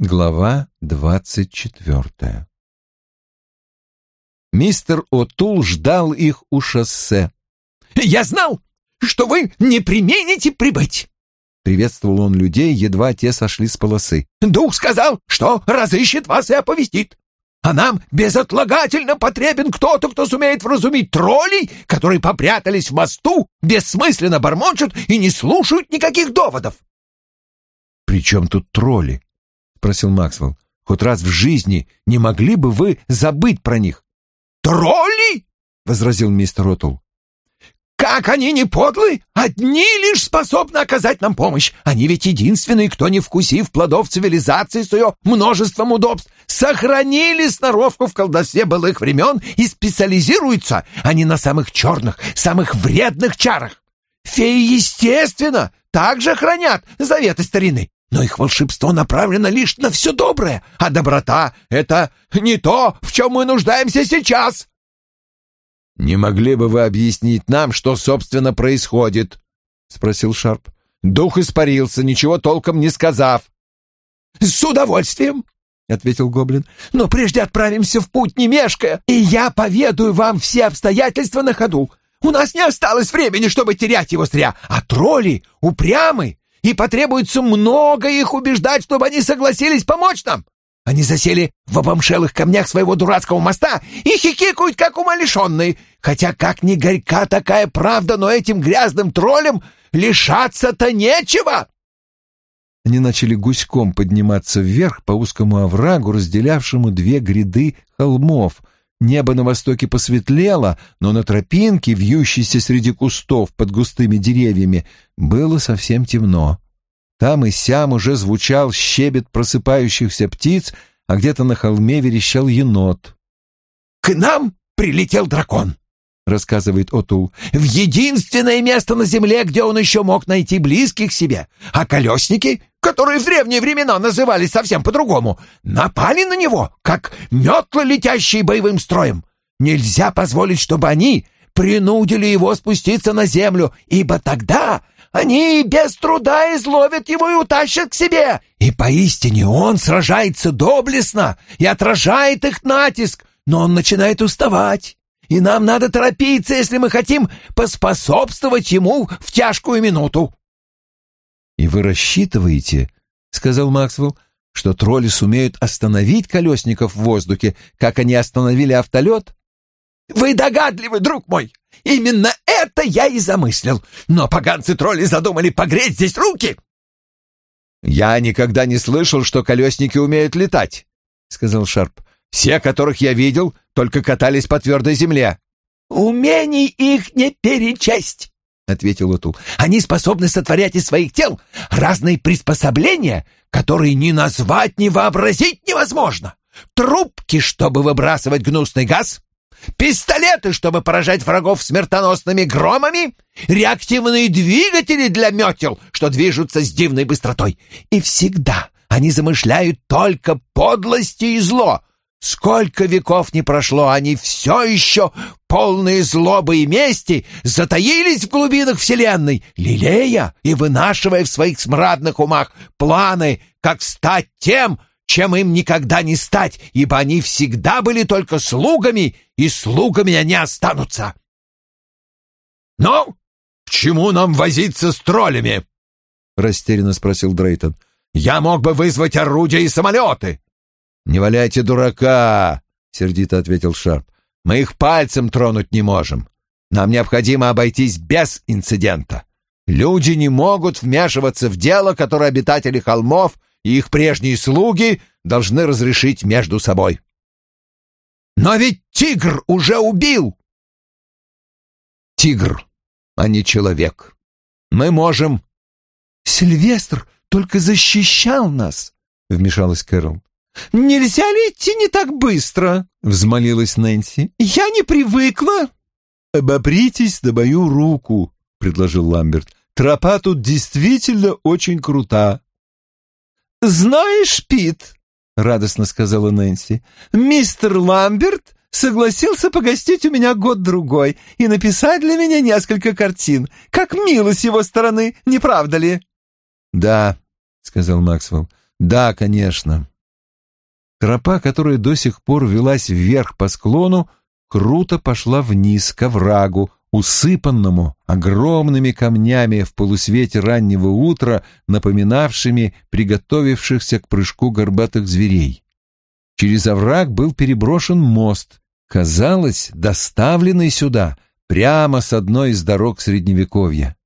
Глава двадцать четвертая Мистер Отул ждал их у шоссе. «Я знал, что вы не примените прибыть!» Приветствовал он людей, едва те сошли с полосы. «Дух сказал, что разыщет вас и оповестит. А нам безотлагательно потребен кто-то, кто сумеет вразумить троллей, которые попрятались в мосту, бессмысленно бормочут и не слушают никаких доводов». «При чем тут тролли?» Спросил Максвелл. «Хоть раз в жизни не могли бы вы забыть про них?» «Тролли!» — возразил мистер Отл. «Как они не подлы! Одни лишь способны оказать нам помощь. Они ведь единственные, кто, не вкусив плодов цивилизации с ее множеством удобств, сохранили сноровку в колдовстве былых времен и специализируются они на самых черных, самых вредных чарах. Феи, естественно, также хранят заветы старины, но их волшебство направлено лишь на все доброе, а доброта — это не то, в чем мы нуждаемся сейчас. — Не могли бы вы объяснить нам, что, собственно, происходит? — спросил Шарп. Дух испарился, ничего толком не сказав. — С удовольствием, — ответил Гоблин. «Но прежде отправимся в путь, не мешкая, и я поведаю вам все обстоятельства на ходу. У нас не осталось времени, чтобы терять его зря, а тролли упрямы и потребуется много их убеждать, чтобы они согласились помочь нам. Они засели в обомшелых камнях своего дурацкого моста и хихикают, как умалишенные. Хотя как ни горька такая правда, но этим грязным троллям лишаться-то нечего!» Они начали гуськом подниматься вверх по узкому оврагу, разделявшему две гряды холмов — Небо на востоке посветлело, но на тропинке, вьющейся среди кустов под густыми деревьями, было совсем темно. Там и сям уже звучал щебет просыпающихся птиц, а где-то на холме верещал енот. «К нам прилетел дракон!» — рассказывает Отул, — «в единственное место на земле, где он еще мог найти близких себе, а колесники которые в древние времена назывались совсем по-другому, напали на него, как метлы, летящие боевым строем. Нельзя позволить, чтобы они принудили его спуститься на землю, ибо тогда они без труда изловят его и утащат к себе. И поистине он сражается доблестно и отражает их натиск, но он начинает уставать. И нам надо торопиться, если мы хотим поспособствовать ему в тяжкую минуту. «И вы рассчитываете, — сказал Максвелл, — что тролли сумеют остановить колесников в воздухе, как они остановили автолет?» «Вы догадливы, друг мой! Именно это я и замыслил! Но поганцы-тролли задумали погреть здесь руки!» «Я никогда не слышал, что колесники умеют летать», — сказал Шарп. «Все, которых я видел, только катались по твердой земле». «Умений их не перечесть!» — ответил Утул. «Они способны сотворять из своих тел разные приспособления, которые ни назвать, ни вообразить невозможно. Трубки, чтобы выбрасывать гнусный газ, пистолеты, чтобы поражать врагов смертоносными громами, реактивные двигатели для метел, что движутся с дивной быстротой. И всегда они замышляют только подлости и зло, Сколько веков не прошло, они все еще, полные злобы и мести, затаились в глубинах Вселенной, лелея и вынашивая в своих смрадных умах планы, как стать тем, чем им никогда не стать, ибо они всегда были только слугами, и слугами они останутся. «Ну, к чему нам возиться с троллями?» — растерянно спросил Дрейтон. «Я мог бы вызвать орудия и самолеты». «Не валяйте дурака!» — сердито ответил Шарп. «Мы их пальцем тронуть не можем. Нам необходимо обойтись без инцидента. Люди не могут вмешиваться в дело, которое обитатели холмов и их прежние слуги должны разрешить между собой». «Но ведь тигр уже убил!» «Тигр, а не человек. Мы можем...» «Сильвестр только защищал нас», — вмешалась Кэрол. «Нельзя ли идти не так быстро?» — взмолилась Нэнси. «Я не привыкла». «Обопритесь на мою руку», — предложил Ламберт. «Тропа тут действительно очень крута». «Знаешь, Пит», — радостно сказала Нэнси, — «мистер Ламберт согласился погостить у меня год-другой и написать для меня несколько картин. Как мило с его стороны, не правда ли?» «Да», — сказал Максвелл, Да, конечно. Тропа, которая до сих пор велась вверх по склону, круто пошла вниз к оврагу, усыпанному огромными камнями в полусвете раннего утра, напоминавшими приготовившихся к прыжку горбатых зверей. Через овраг был переброшен мост, казалось, доставленный сюда прямо с одной из дорог Средневековья.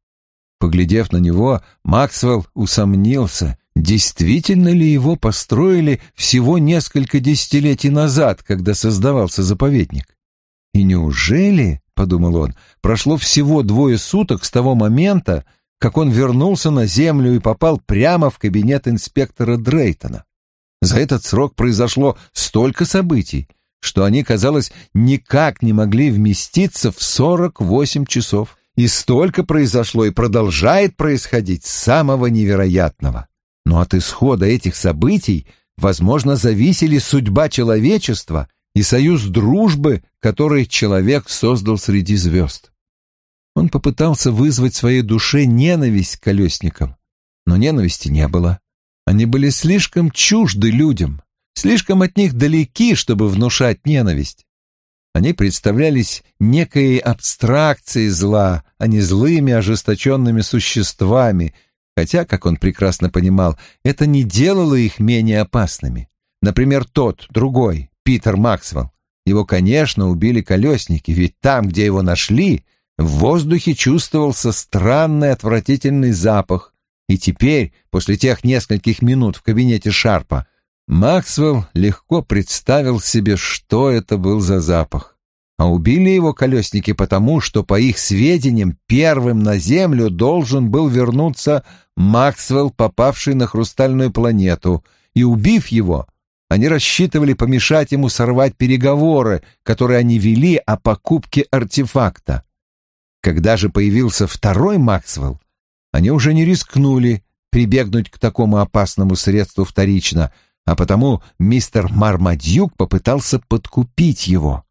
Поглядев на него, Максвелл усомнился, действительно ли его построили всего несколько десятилетий назад, когда создавался заповедник. И неужели, — подумал он, — прошло всего двое суток с того момента, как он вернулся на землю и попал прямо в кабинет инспектора Дрейтона. За этот срок произошло столько событий, что они, казалось, никак не могли вместиться в сорок восемь часов. И столько произошло и продолжает происходить самого невероятного. Но от исхода этих событий, возможно, зависели судьба человечества и союз дружбы, который человек создал среди звезд. Он попытался вызвать в своей душе ненависть к колесникам, но ненависти не было. Они были слишком чужды людям, слишком от них далеки, чтобы внушать ненависть. Они представлялись некой абстракцией зла, а не злыми ожесточенными существами, хотя, как он прекрасно понимал, это не делало их менее опасными. Например, тот, другой, Питер Максвелл. Его, конечно, убили колесники, ведь там, где его нашли, в воздухе чувствовался странный отвратительный запах, и теперь, после тех нескольких минут в кабинете Шарпа, Максвелл легко представил себе, что это был за запах. А убили его колесники потому, что, по их сведениям, первым на Землю должен был вернуться Максвелл, попавший на хрустальную планету, и, убив его, они рассчитывали помешать ему сорвать переговоры, которые они вели о покупке артефакта. Когда же появился второй Максвелл, они уже не рискнули прибегнуть к такому опасному средству вторично — а потому мистер Мармадюк попытался подкупить его.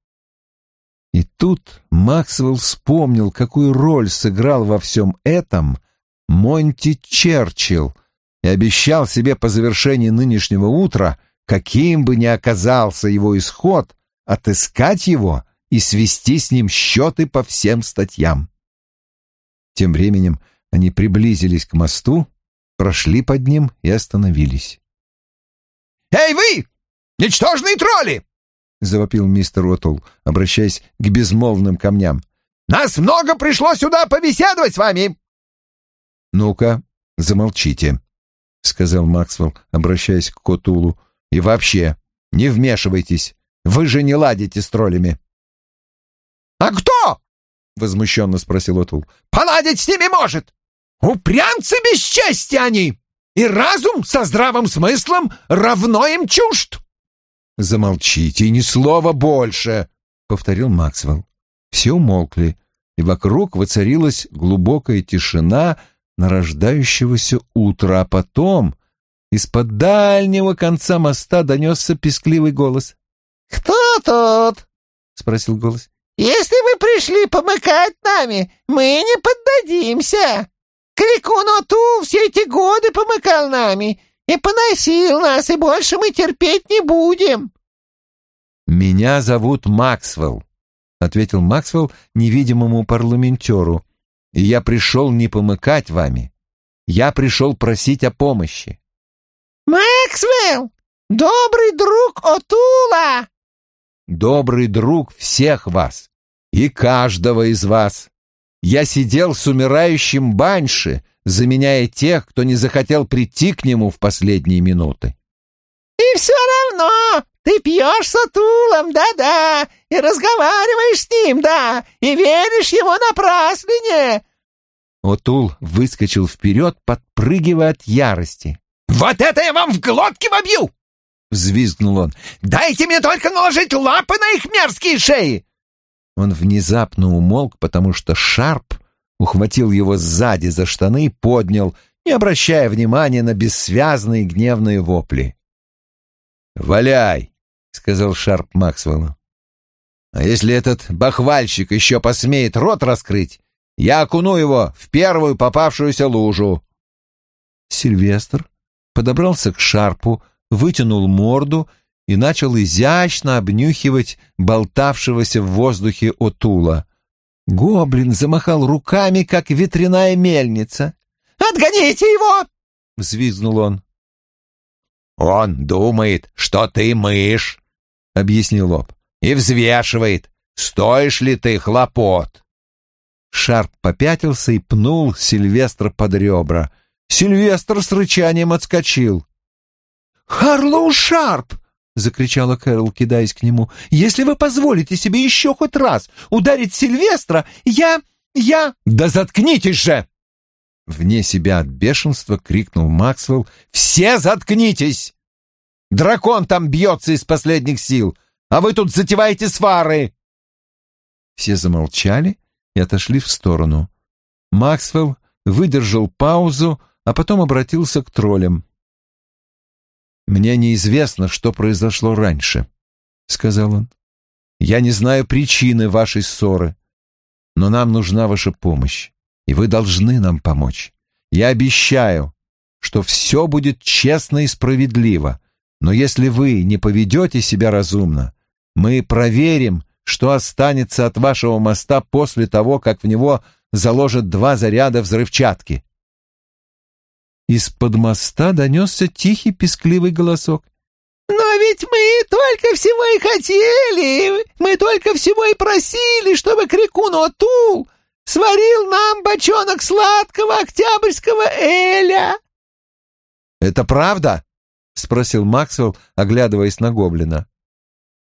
И тут Максвелл вспомнил, какую роль сыграл во всем этом Монти Черчилл, и обещал себе по завершении нынешнего утра, каким бы ни оказался его исход, отыскать его и свести с ним счеты по всем статьям. Тем временем они приблизились к мосту, прошли под ним и остановились. «Эй, вы! Ничтожные тролли!» — завопил мистер Уотл, обращаясь к безмолвным камням. «Нас много пришло сюда побеседовать с вами!» «Ну-ка, замолчите», — сказал Максвелл, обращаясь к Котулу. «И вообще, не вмешивайтесь. Вы же не ладите с троллями». «А кто?» — возмущенно спросил Отул. «Поладить с ними может! Упрямцы бесчестия они!» и разум со здравым смыслом равно им чужд. «Замолчите, ни слова больше!» — повторил Максвелл. Все умолкли, и вокруг воцарилась глубокая тишина нарождающегося утра, а потом из-под дальнего конца моста донесся пескливый голос. «Кто тут?» — спросил голос. «Если вы пришли помыкать нами, мы не поддадимся!» Крикуноту все эти годы помыкал нами и поносил нас, и больше мы терпеть не будем. «Меня зовут Максвелл», — ответил Максвелл невидимому парламентеру, «и я пришел не помыкать вами. Я пришел просить о помощи». «Максвелл, добрый друг Отула!» «Добрый друг всех вас и каждого из вас я сидел с умирающим Банши, заменяя тех, кто не захотел прийти к нему в последние минуты. «И все равно ты пьешь с Атулом, да-да, и разговариваешь с ним, да, и веришь его напраслине!» Отул выскочил вперед, подпрыгивая от ярости. «Вот это я вам в глотке вобью!» — взвизгнул он. «Дайте мне только наложить лапы на их мерзкие шеи! Он внезапно умолк, потому что Шарп ухватил его сзади за штаны и поднял, не обращая внимания на бессвязные гневные вопли. «Валяй!» — сказал Шарп Максвеллу. «А если этот бахвальщик еще посмеет рот раскрыть, я окуну его в первую попавшуюся лужу». Сильвестр подобрался к шарпу, вытянул морду и начал изящно обнюхивать болтавшегося в воздухе отула. Гоблин замахал руками, как ветряная мельница. «Отгоните его!» — взвизгнул он. «Он думает, что ты мышь», — объяснил Лоб, — «и взвешивает, стоишь ли ты хлопот». Шарп попятился и пнул Сильвестра под ребра. Сильвестр с рычанием отскочил. «Харлоу Шарп!» — закричала Кэрол, кидаясь к нему. «Если вы позволите себе еще хоть раз ударить Сильвестра, я... я...» «Да заткнитесь же!» Вне себя от бешенства крикнул Максвелл. «Все заткнитесь! Дракон там бьется из последних сил, а вы тут затеваете свары!» Все замолчали и отошли в сторону. Максвелл выдержал паузу, а потом обратился к троллям. «Мне неизвестно, что произошло раньше», — сказал он. «Я не знаю причины вашей ссоры, но нам нужна ваша помощь и вы должны нам помочь. Я обещаю, что все будет честно и справедливо, но если вы не поведете себя разумно, мы проверим, что останется от вашего моста после того, как в него заложат два заряда взрывчатки. Из-под моста донесся тихий пескливый голосок. «Но ведь мы только всего и хотели, мы только всего и просили, чтобы Крикун Отул сварил нам бочонок сладкого октябрьского эля!» «Это правда?» — спросил Максвелл, оглядываясь на гоблина.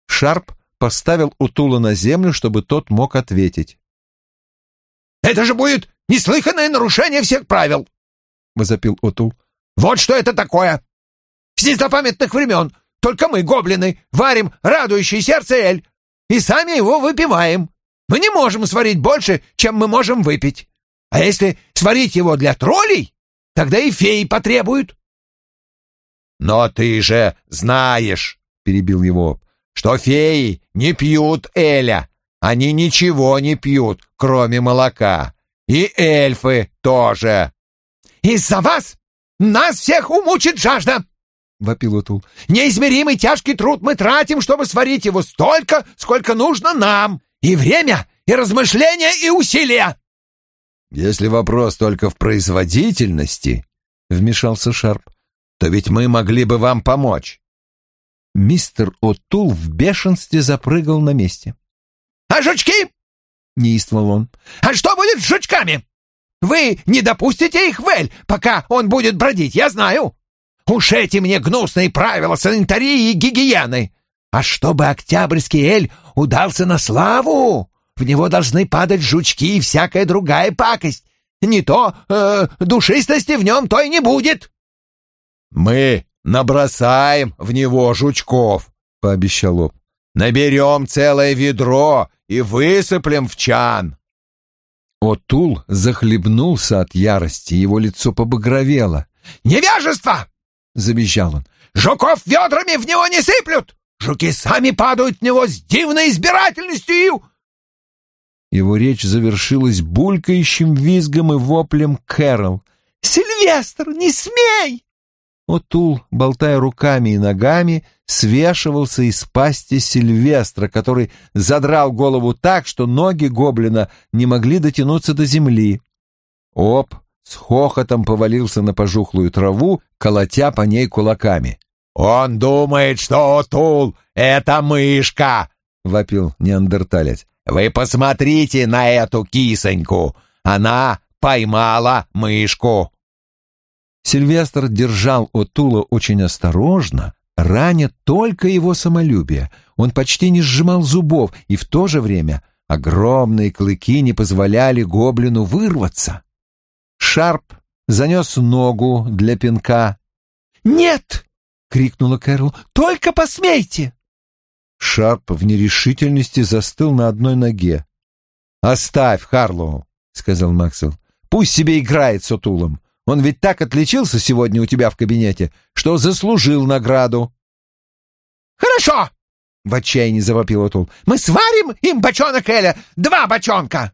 Шарп поставил Утула на землю, чтобы тот мог ответить. «Это же будет неслыханное нарушение всех правил!» — возопил Утул. «Вот что это такое! С незапамятных времен только мы, гоблины, варим радующий сердце эль и сами его выпиваем. Мы не можем сварить больше, чем мы можем выпить. А если сварить его для троллей, тогда и феи потребуют. Но ты же знаешь, перебил его, что феи не пьют эля. Они ничего не пьют, кроме молока. И эльфы тоже. Из-за вас нас всех умучит жажда, — вопил Утул. «Неизмеримый тяжкий труд мы тратим, чтобы сварить его столько, сколько нужно нам и время, и размышления, и усилия. Если вопрос только в производительности, вмешался Шарп, то ведь мы могли бы вам помочь. Мистер Отул в бешенстве запрыгал на месте. А жучки? неистовал он. А что будет с жучками? Вы не допустите их в Эль, пока он будет бродить, я знаю. Уж эти мне гнусные правила санитарии и гигиены. А чтобы Октябрьский Эль удался на славу, в него должны падать жучки и всякая другая пакость. Не то э, душистости в нем то и не будет. Мы набросаем в него жучков, пообещал Об. Наберем целое ведро и высыплем в чан. Отул захлебнулся от ярости, его лицо побагровело. «Невежество!» — завизжал он. «Жуков ведрами в него не сыплют! Жуки сами падают в него с дивной избирательностью!» Его речь завершилась булькающим визгом и воплем Кэрол. «Сильвестр, не смей!» Отул, болтая руками и ногами, свешивался из пасти Сильвестра, который задрал голову так, что ноги гоблина не могли дотянуться до земли. Оп с хохотом повалился на пожухлую траву, колотя по ней кулаками. «Он думает, что Отул — это мышка!» — вопил неандерталец. «Вы посмотрите на эту кисоньку! Она поймала мышку!» Сильвестр держал Отула очень осторожно, раня только его самолюбие. Он почти не сжимал зубов, и в то же время огромные клыки не позволяли гоблину вырваться. Шарп занес ногу для пинка. «Нет!» — крикнула Кэрол. «Только посмейте!» Шарп в нерешительности застыл на одной ноге. «Оставь Харлоу», — сказал Максвелл. «Пусть себе играет с Отулом. Он ведь так отличился сегодня у тебя в кабинете, что заслужил награду». «Хорошо!» — в отчаянии завопил Отул. «Мы сварим им бочонок Эля! Два бочонка!»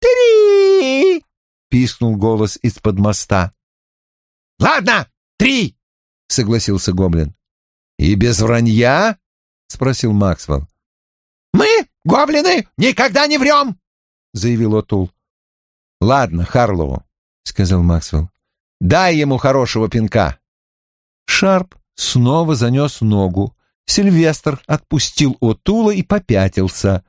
«Три!» — пискнул голос из-под моста. «Ладно!» три!» — согласился Гоблин. «И без вранья?» — спросил Максвелл. «Мы, гоблины, никогда не врем!» — заявил Отул. «Ладно, Харлоу», — сказал Максвелл. «Дай ему хорошего пинка». Шарп снова занес ногу. Сильвестр отпустил Отула и попятился.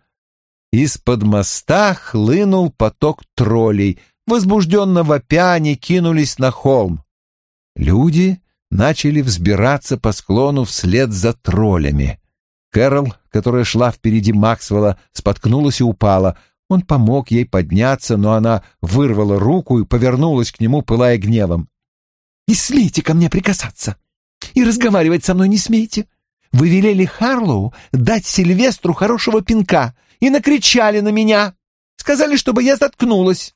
Из-под моста хлынул поток троллей. Возбужденно вопя они кинулись на холм. Люди начали взбираться по склону вслед за троллями. Кэрол, которая шла впереди Максвелла, споткнулась и упала. Он помог ей подняться, но она вырвала руку и повернулась к нему, пылая гневом. «Не смейте ко мне прикасаться! И разговаривать со мной не смейте! Вы велели Харлоу дать Сильвестру хорошего пинка и накричали на меня! Сказали, чтобы я заткнулась!»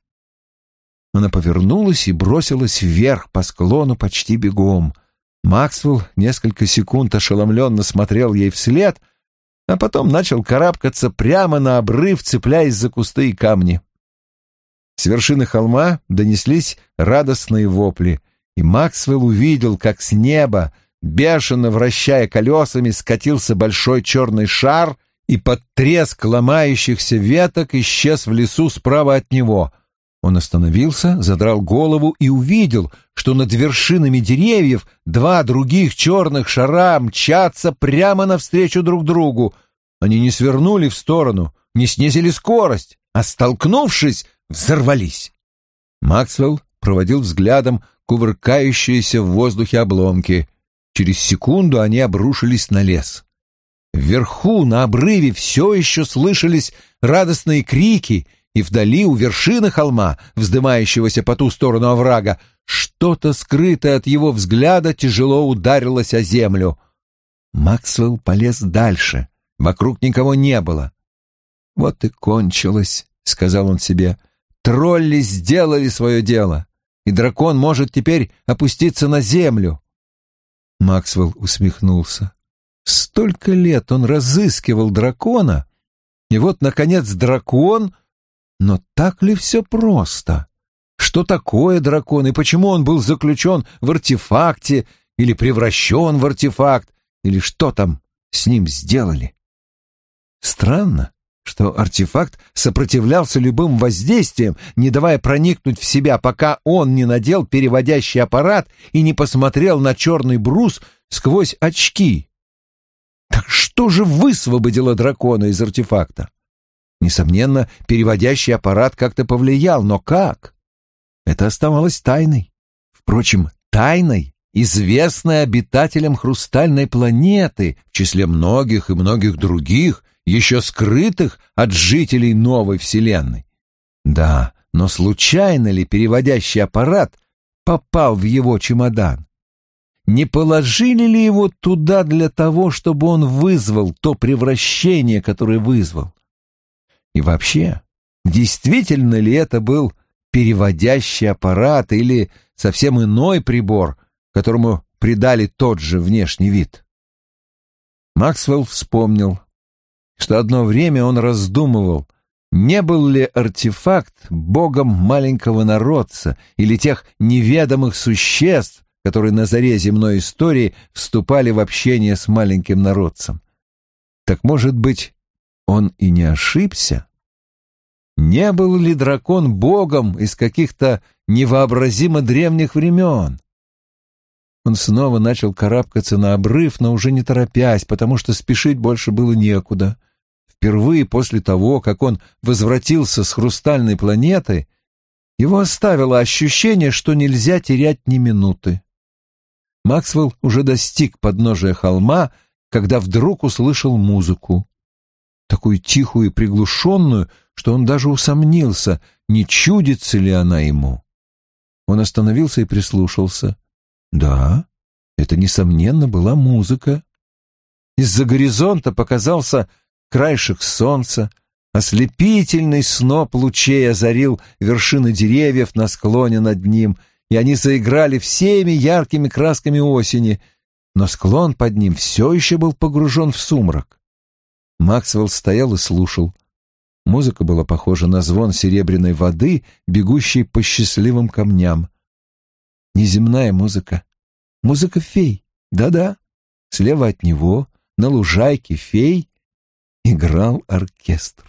Она повернулась и бросилась вверх по склону почти бегом. Максвелл несколько секунд ошеломленно смотрел ей вслед, а потом начал карабкаться прямо на обрыв, цепляясь за кусты и камни. С вершины холма донеслись радостные вопли, и Максвелл увидел, как с неба, бешено вращая колесами, скатился большой черный шар и под треск ломающихся веток исчез в лесу справа от него — он остановился, задрал голову и увидел, что над вершинами деревьев два других черных шара мчатся прямо навстречу друг другу. Они не свернули в сторону, не снизили скорость, а, столкнувшись, взорвались. Максвелл проводил взглядом кувыркающиеся в воздухе обломки. Через секунду они обрушились на лес. Вверху, на обрыве, все еще слышались радостные крики — и вдали у вершины холма, вздымающегося по ту сторону оврага, что-то скрытое от его взгляда тяжело ударилось о землю. Максвелл полез дальше. Вокруг никого не было. «Вот и кончилось», — сказал он себе. «Тролли сделали свое дело, и дракон может теперь опуститься на землю». Максвелл усмехнулся. Столько лет он разыскивал дракона, и вот, наконец, дракон но так ли все просто? Что такое дракон и почему он был заключен в артефакте или превращен в артефакт, или что там с ним сделали? Странно, что артефакт сопротивлялся любым воздействиям, не давая проникнуть в себя, пока он не надел переводящий аппарат и не посмотрел на черный брус сквозь очки. Так что же высвободило дракона из артефакта? Несомненно, переводящий аппарат как-то повлиял, но как? Это оставалось тайной. Впрочем, тайной, известной обитателям хрустальной планеты, в числе многих и многих других, еще скрытых от жителей новой Вселенной. Да, но случайно ли переводящий аппарат попал в его чемодан? Не положили ли его туда для того, чтобы он вызвал то превращение, которое вызвал? И вообще, действительно ли это был переводящий аппарат или совсем иной прибор, которому придали тот же внешний вид? Максвелл вспомнил, что одно время он раздумывал, не был ли артефакт богом маленького народца или тех неведомых существ, которые на заре земной истории вступали в общение с маленьким народцем. Так, может быть, он и не ошибся? Не был ли дракон богом из каких-то невообразимо древних времен? Он снова начал карабкаться на обрыв, но уже не торопясь, потому что спешить больше было некуда. Впервые после того, как он возвратился с хрустальной планеты, его оставило ощущение, что нельзя терять ни минуты. Максвелл уже достиг подножия холма, когда вдруг услышал музыку такую тихую и приглушенную, что он даже усомнился, не чудится ли она ему. Он остановился и прислушался. Да, это, несомненно, была музыка. Из-за горизонта показался краешек солнца, ослепительный сноп лучей озарил вершины деревьев на склоне над ним, и они заиграли всеми яркими красками осени, но склон под ним все еще был погружен в сумрак. Максвелл стоял и слушал. Музыка была похожа на звон серебряной воды, бегущей по счастливым камням. Неземная музыка, Музыка фей. Да-да. Слева от него, на лужайке фей, играл оркестр.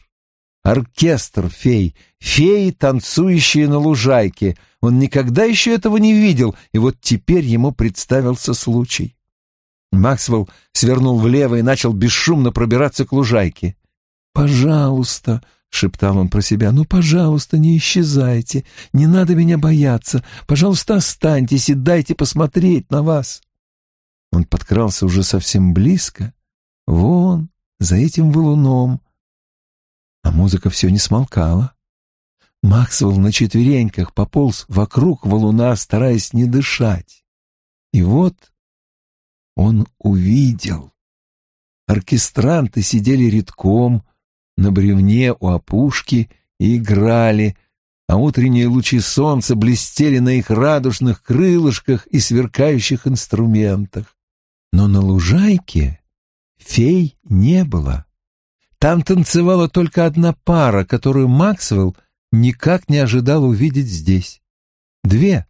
Оркестр фей, феи, танцующие на лужайке. Он никогда еще этого не видел, и вот теперь ему представился случай. Максвелл свернул влево и начал бесшумно пробираться к лужайке. «Пожалуйста», — шептал он про себя, — «ну, пожалуйста, не исчезайте, не надо меня бояться, пожалуйста, останьтесь и дайте посмотреть на вас». Он подкрался уже совсем близко, вон, за этим валуном, а музыка все не смолкала. Максвелл на четвереньках пополз вокруг валуна, стараясь не дышать. И вот он увидел. Оркестранты сидели редком на бревне у опушки и играли, а утренние лучи солнца блестели на их радужных крылышках и сверкающих инструментах. Но на лужайке фей не было. Там танцевала только одна пара, которую Максвелл никак не ожидал увидеть здесь. Две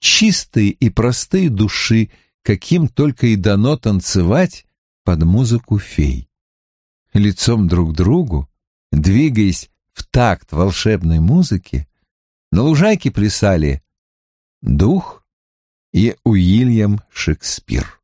чистые и простые души, каким только и дано танцевать под музыку фей. Лицом друг к другу, двигаясь в такт волшебной музыки, на лужайке плясали дух и Уильям Шекспир.